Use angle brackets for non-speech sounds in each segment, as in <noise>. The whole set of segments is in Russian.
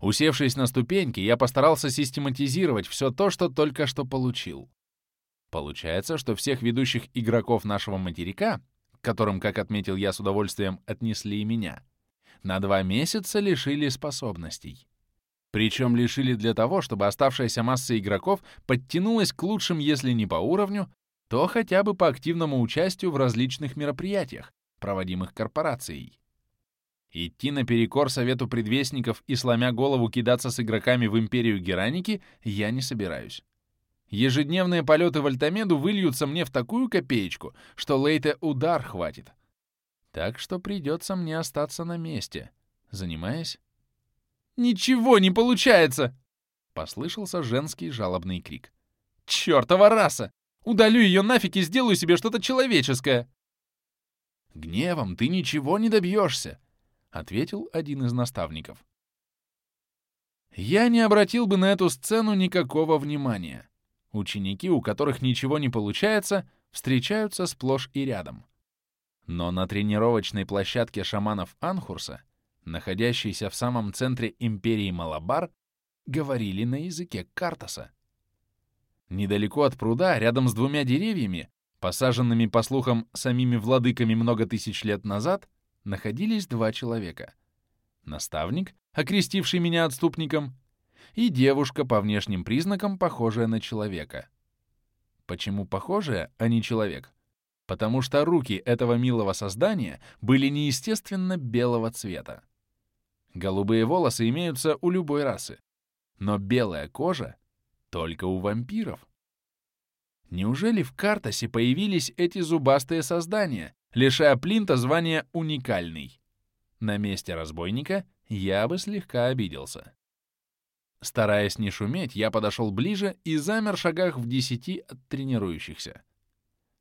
Усевшись на ступеньки, я постарался систематизировать все то, что только что получил. Получается, что всех ведущих игроков нашего материка, которым, как отметил я с удовольствием, отнесли и меня, на два месяца лишили способностей. Причем лишили для того, чтобы оставшаяся масса игроков подтянулась к лучшим, если не по уровню, то хотя бы по активному участию в различных мероприятиях, проводимых корпорацией. Идти наперекор совету предвестников и сломя голову кидаться с игроками в империю Гераники я не собираюсь. Ежедневные полеты в Альтамеду выльются мне в такую копеечку, что Лейте удар хватит. Так что придется мне остаться на месте, занимаясь... «Ничего не получается!» — послышался женский жалобный крик. «Чёртова раса! Удалю ее нафиг и сделаю себе что-то человеческое!» «Гневом ты ничего не добьешься!» — ответил один из наставников. Я не обратил бы на эту сцену никакого внимания. Ученики, у которых ничего не получается, встречаются сплошь и рядом. Но на тренировочной площадке шаманов Анхурса, находящейся в самом центре империи Малабар, говорили на языке Картаса. Недалеко от пруда, рядом с двумя деревьями, посаженными, по слухам, самими владыками много тысяч лет назад, находились два человека. Наставник, окрестивший меня отступником, и девушка по внешним признакам, похожая на человека. Почему похожая, а не человек? Потому что руки этого милого создания были неестественно белого цвета. Голубые волосы имеются у любой расы, но белая кожа только у вампиров. Неужели в Картасе появились эти зубастые создания, лишая Плинта звания «уникальный». На месте разбойника я бы слегка обиделся. Стараясь не шуметь, я подошел ближе и замер в шагах в десяти от тренирующихся.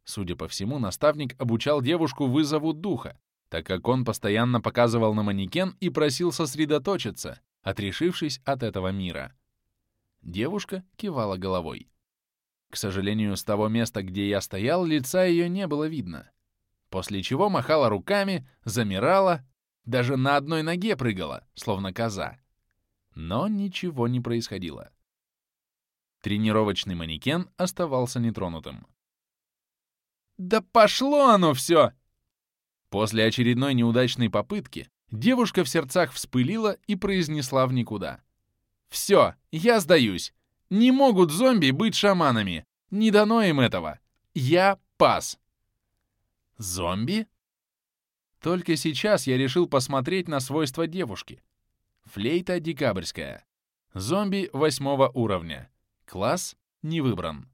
Судя по всему, наставник обучал девушку вызову духа, так как он постоянно показывал на манекен и просил сосредоточиться, отрешившись от этого мира. Девушка кивала головой. К сожалению, с того места, где я стоял, лица ее не было видно после чего махала руками, замирала, даже на одной ноге прыгала, словно коза. Но ничего не происходило. Тренировочный манекен оставался нетронутым. «Да пошло оно все!» После очередной неудачной попытки девушка в сердцах вспылила и произнесла в никуда. «Все, я сдаюсь. Не могут зомби быть шаманами. Не дано им этого. Я пас». Зомби? Только сейчас я решил посмотреть на свойства девушки. Флейта декабрьская. Зомби восьмого уровня. Класс не выбран.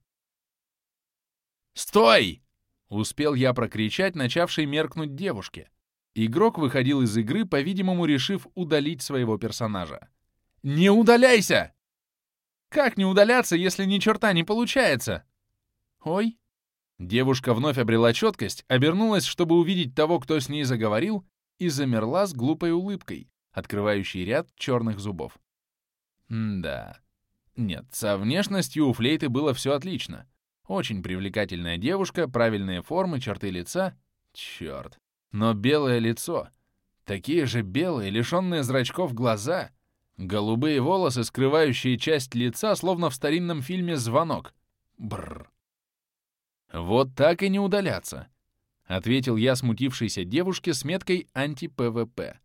«Стой!» — успел я прокричать начавшей меркнуть девушке. Игрок выходил из игры, по-видимому, решив удалить своего персонажа. «Не удаляйся!» «Как не удаляться, если ни черта не получается?» «Ой, Девушка вновь обрела четкость, обернулась, чтобы увидеть того, кто с ней заговорил, и замерла с глупой улыбкой, открывающей ряд черных зубов. Да. Нет, со внешностью у флейты было все отлично. Очень привлекательная девушка, правильные формы, черты лица. Черт. Но белое лицо. Такие же белые, лишенные зрачков глаза. Голубые волосы, скрывающие часть лица, словно в старинном фильме «Звонок». Бррр. «Вот так и не удаляться», — ответил я смутившейся девушке с меткой анти-ПВП.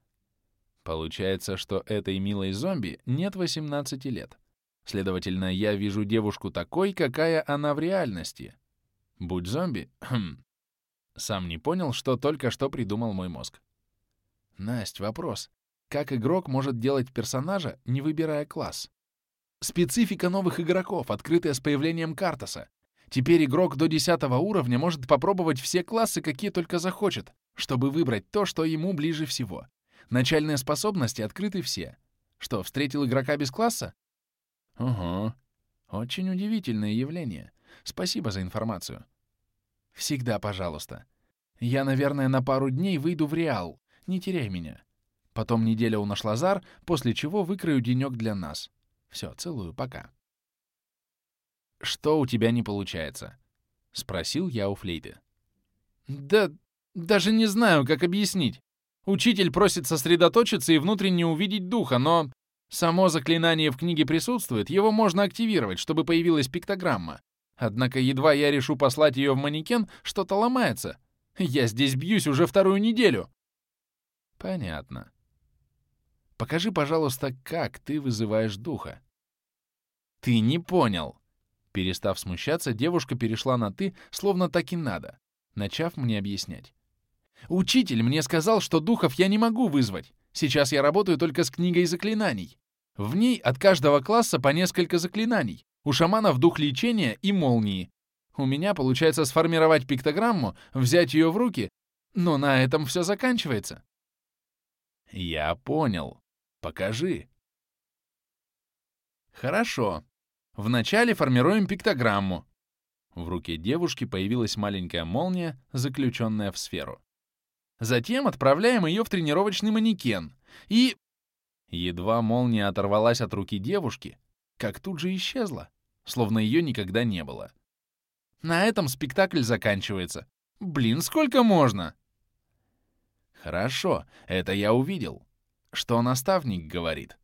Получается, что этой милой зомби нет 18 лет. Следовательно, я вижу девушку такой, какая она в реальности. Будь зомби... <clears throat> Хм. Сам не понял, что только что придумал мой мозг. Насть, вопрос. Как игрок может делать персонажа, не выбирая класс? Специфика новых игроков, открытая с появлением Картаса. Теперь игрок до 10 уровня может попробовать все классы, какие только захочет, чтобы выбрать то, что ему ближе всего. Начальные способности открыты все. Что, встретил игрока без класса? Ого. Очень удивительное явление. Спасибо за информацию. Всегда пожалуйста. Я, наверное, на пару дней выйду в Реал. Не теряй меня. Потом неделя у наш Лазар, после чего выкрою денек для нас. Все, целую, пока. «Что у тебя не получается?» — спросил я у флейты. «Да даже не знаю, как объяснить. Учитель просит сосредоточиться и внутренне увидеть духа, но Само заклинание в книге присутствует, его можно активировать, чтобы появилась пиктограмма. Однако едва я решу послать ее в манекен, что-то ломается. Я здесь бьюсь уже вторую неделю. Понятно. Покажи, пожалуйста, как ты вызываешь духа. Ты не понял. Перестав смущаться, девушка перешла на «ты», словно так и надо, начав мне объяснять. «Учитель мне сказал, что духов я не могу вызвать. Сейчас я работаю только с книгой заклинаний. В ней от каждого класса по несколько заклинаний. У шаманов дух лечения и молнии. У меня получается сформировать пиктограмму, взять ее в руки, но на этом все заканчивается. Я понял. Покажи. Хорошо. Вначале формируем пиктограмму. В руке девушки появилась маленькая молния, заключенная в сферу. Затем отправляем ее в тренировочный манекен. И... Едва молния оторвалась от руки девушки, как тут же исчезла, словно ее никогда не было. На этом спектакль заканчивается. Блин, сколько можно? Хорошо, это я увидел. Что наставник говорит?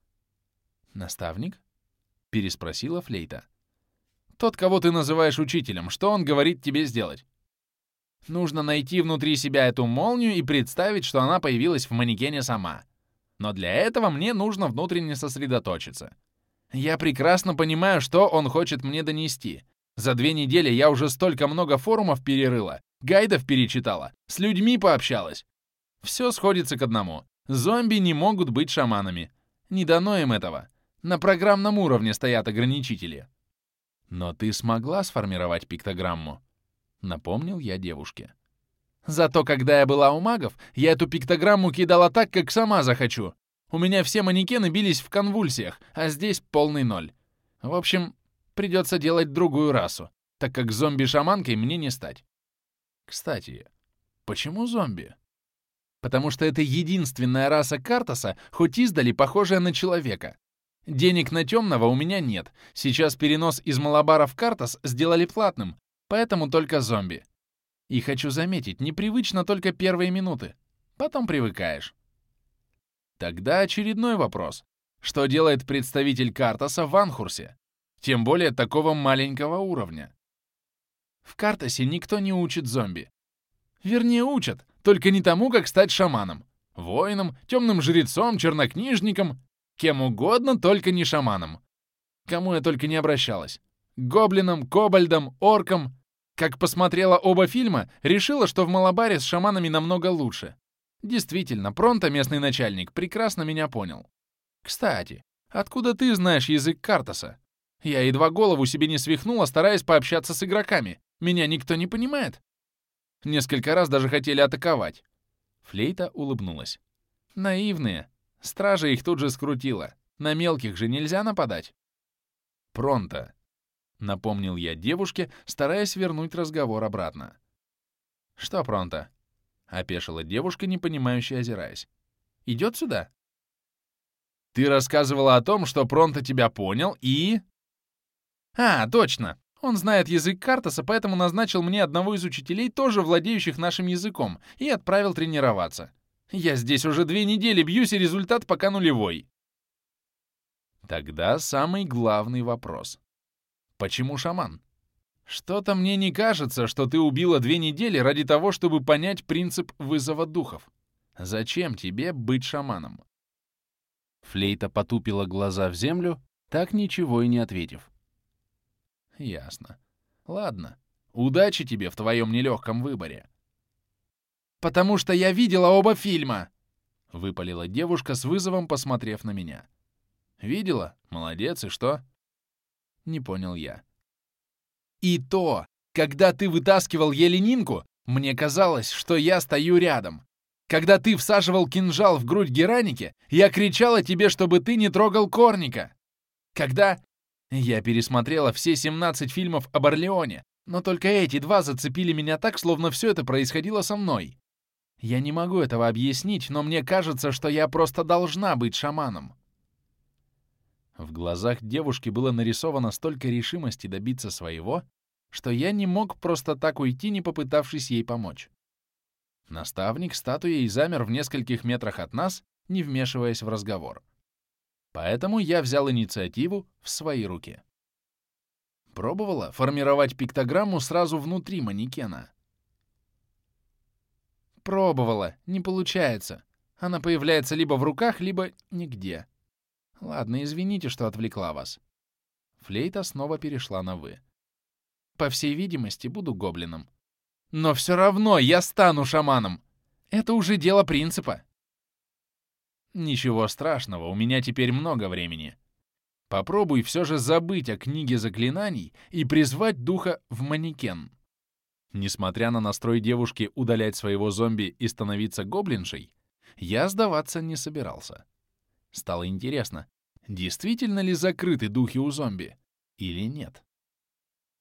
Наставник? Переспросила Флейта. Тот, кого ты называешь учителем, что он говорит тебе сделать? Нужно найти внутри себя эту молнию и представить, что она появилась в манекене сама. Но для этого мне нужно внутренне сосредоточиться. Я прекрасно понимаю, что он хочет мне донести. За две недели я уже столько много форумов перерыла, гайдов перечитала, с людьми пообщалась. Все сходится к одному. Зомби не могут быть шаманами. Не дано им этого. На программном уровне стоят ограничители. Но ты смогла сформировать пиктограмму? Напомнил я девушке. Зато когда я была у магов, я эту пиктограмму кидала так, как сама захочу. У меня все манекены бились в конвульсиях, а здесь полный ноль. В общем, придется делать другую расу, так как зомби-шаманкой мне не стать. Кстати, почему зомби? Потому что это единственная раса Картаса, хоть издали похожая на человека. Денег на темного у меня нет. Сейчас перенос из Малабара в Картас сделали платным, поэтому только зомби. И хочу заметить, непривычно только первые минуты. Потом привыкаешь. Тогда очередной вопрос. Что делает представитель Картаса в Анхурсе? Тем более такого маленького уровня. В Картасе никто не учит зомби. Вернее, учат, только не тому, как стать шаманом. Воином, темным жрецом, чернокнижником, кем угодно, только не шаманом. Кому я только не обращалась. Гоблинам, кобальдам, оркам. Как посмотрела оба фильма, решила, что в Малабаре с шаманами намного лучше. Действительно, Пронто, местный начальник, прекрасно меня понял. Кстати, откуда ты знаешь язык Картаса? Я едва голову себе не свихнула, стараясь пообщаться с игроками. Меня никто не понимает. Несколько раз даже хотели атаковать. Флейта улыбнулась. Наивные. Стража их тут же скрутила. На мелких же нельзя нападать. Пронто. Напомнил я девушке, стараясь вернуть разговор обратно. Что Пронто? — опешила девушка, непонимающе озираясь. «Идет сюда?» «Ты рассказывала о том, что Пронто тебя понял и...» «А, точно! Он знает язык Картаса, поэтому назначил мне одного из учителей, тоже владеющих нашим языком, и отправил тренироваться. Я здесь уже две недели бьюсь, и результат пока нулевой». Тогда самый главный вопрос. Почему шаман? «Что-то мне не кажется, что ты убила две недели ради того, чтобы понять принцип вызова духов. Зачем тебе быть шаманом?» Флейта потупила глаза в землю, так ничего и не ответив. «Ясно. Ладно. Удачи тебе в твоем нелегком выборе». «Потому что я видела оба фильма!» — выпалила девушка с вызовом, посмотрев на меня. «Видела? Молодец, и что?» Не понял я. И то, когда ты вытаскивал Еленинку, мне казалось, что я стою рядом. Когда ты всаживал кинжал в грудь Геранике, я кричала тебе, чтобы ты не трогал Корника. Когда... Я пересмотрела все 17 фильмов об Орлеоне, но только эти два зацепили меня так, словно все это происходило со мной. Я не могу этого объяснить, но мне кажется, что я просто должна быть шаманом. В глазах девушки было нарисовано столько решимости добиться своего, что я не мог просто так уйти, не попытавшись ей помочь. Наставник статуей замер в нескольких метрах от нас, не вмешиваясь в разговор. Поэтому я взял инициативу в свои руки. Пробовала формировать пиктограмму сразу внутри манекена. Пробовала, не получается. Она появляется либо в руках, либо нигде. Ладно, извините, что отвлекла вас. Флейта снова перешла на «вы». По всей видимости, буду гоблином. Но все равно я стану шаманом. Это уже дело принципа. Ничего страшного, у меня теперь много времени. Попробуй все же забыть о книге заклинаний и призвать духа в манекен. Несмотря на настрой девушки удалять своего зомби и становиться гоблиншей, я сдаваться не собирался. Стало интересно, действительно ли закрыты духи у зомби или нет.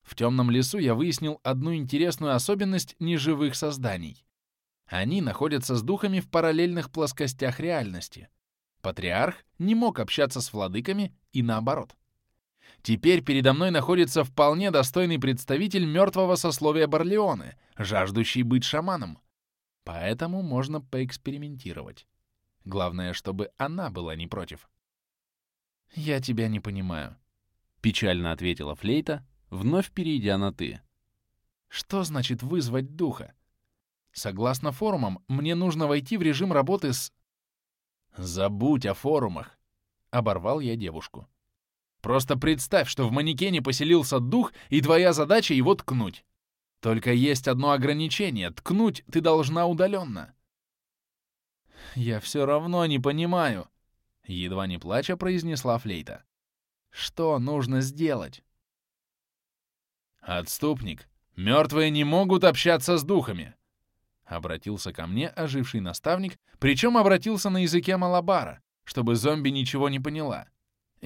В темном лесу я выяснил одну интересную особенность неживых созданий. Они находятся с духами в параллельных плоскостях реальности. Патриарх не мог общаться с владыками и наоборот. Теперь передо мной находится вполне достойный представитель мертвого сословия Барлеоны, жаждущий быть шаманом. Поэтому можно поэкспериментировать. Главное, чтобы она была не против. «Я тебя не понимаю», — печально ответила Флейта, вновь перейдя на «ты». «Что значит вызвать духа? Согласно форумам, мне нужно войти в режим работы с...» «Забудь о форумах!» — оборвал я девушку. «Просто представь, что в манекене поселился дух, и твоя задача его ткнуть. Только есть одно ограничение — ткнуть ты должна удаленно». «Я все равно не понимаю», — едва не плача произнесла флейта. «Что нужно сделать?» «Отступник, мертвые не могут общаться с духами. Обратился ко мне оживший наставник, причем обратился на языке малабара, чтобы зомби ничего не поняла.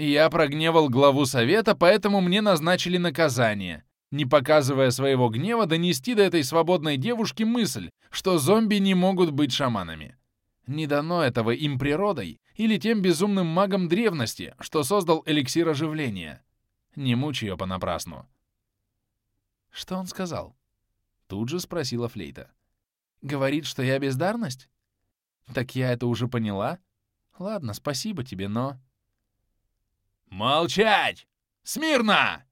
Я прогневал главу совета, поэтому мне назначили наказание. Не показывая своего гнева, донести до этой свободной девушки мысль, что зомби не могут быть шаманами. Не дано этого им природой или тем безумным магом древности, что создал эликсир оживления. Не мучь ее понапрасну. «Что он сказал?» Тут же спросила Флейта. Говорит, что я бездарность? Так я это уже поняла. Ладно, спасибо тебе, но... «Молчать! Смирно!»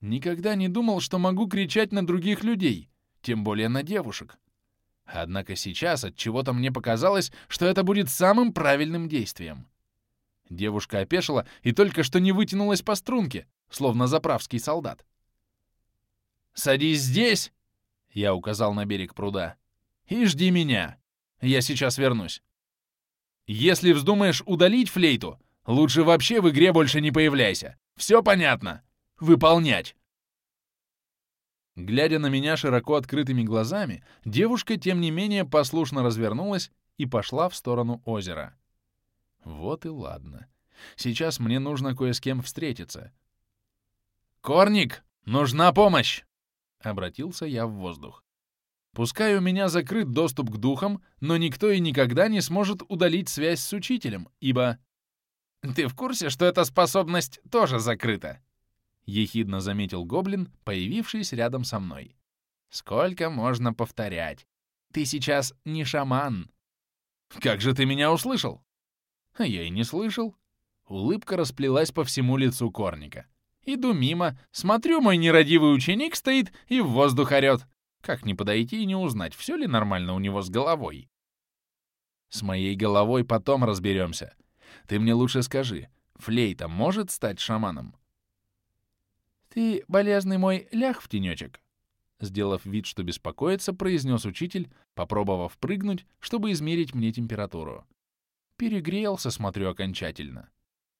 Никогда не думал, что могу кричать на других людей, тем более на девушек. Однако сейчас от чего-то мне показалось, что это будет самым правильным действием. Девушка опешила и только что не вытянулась по струнке, словно заправский солдат. «Садись здесь!» — я указал на берег пруда и жди меня. Я сейчас вернусь. Если вздумаешь удалить флейту, лучше вообще в игре больше не появляйся. Все понятно? Выполнять!» Глядя на меня широко открытыми глазами, девушка, тем не менее, послушно развернулась и пошла в сторону озера. Вот и ладно. Сейчас мне нужно кое с кем встретиться. «Корник, нужна помощь!» — обратился я в воздух. Пускай у меня закрыт доступ к духам, но никто и никогда не сможет удалить связь с учителем, ибо... «Ты в курсе, что эта способность тоже закрыта?» — ехидно заметил гоблин, появившийся рядом со мной. «Сколько можно повторять? Ты сейчас не шаман». «Как же ты меня услышал?» «А я и не слышал». Улыбка расплелась по всему лицу Корника. Иду мимо, смотрю, мой нерадивый ученик стоит и в воздух орёт. Как не подойти и не узнать, все ли нормально у него с головой? С моей головой потом разберемся. Ты мне лучше скажи, флейта может стать шаманом? Ты, болезный мой, ляг в тенечек. Сделав вид, что беспокоится, произнес учитель, попробовав прыгнуть, чтобы измерить мне температуру. Перегрелся, смотрю, окончательно.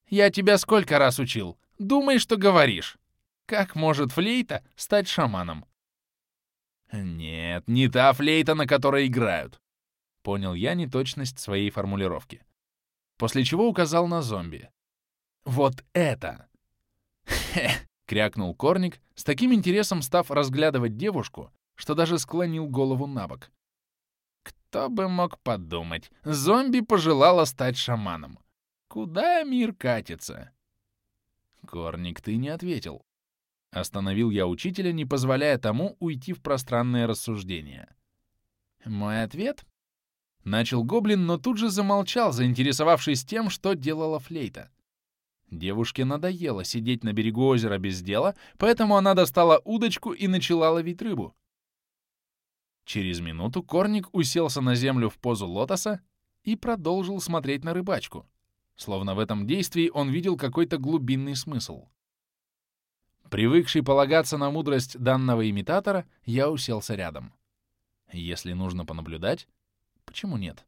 «Я тебя сколько раз учил? Думай, что говоришь. Как может флейта стать шаманом? Нет, не та флейта, на которой играют. Понял я неточность своей формулировки. После чего указал на зомби. Вот это! Хе! крякнул Корник, с таким интересом став разглядывать девушку, что даже склонил голову на бок. Кто бы мог подумать, зомби пожелала стать шаманом. Куда мир катится? Корник, ты не ответил. Остановил я учителя, не позволяя тому уйти в пространное рассуждение. «Мой ответ?» Начал гоблин, но тут же замолчал, заинтересовавшись тем, что делала флейта. Девушке надоело сидеть на берегу озера без дела, поэтому она достала удочку и начала ловить рыбу. Через минуту Корник уселся на землю в позу лотоса и продолжил смотреть на рыбачку, словно в этом действии он видел какой-то глубинный смысл. Привыкший полагаться на мудрость данного имитатора, я уселся рядом. Если нужно понаблюдать, почему нет?